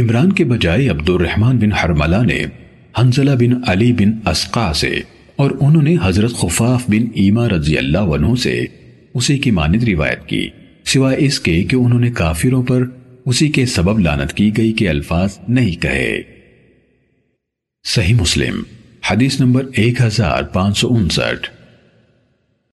عمران کے بجائے عبد الرحمن بن حرملہ نے حنزلہ بن علی بن اسقا سے اور انہوں نے حضرت خفاف بن ایما رضی اللہ عنہ سے اسی کی مانند روایت کی، سوائے اس کے کہ انہوں نے کافروں پر اسی کے سبب لانت کی گئی کہ الفاظ نہیں کہے۔ صحیح مسلم، حدیث نمبر ایک ہزار پانچ سو انسٹھ۔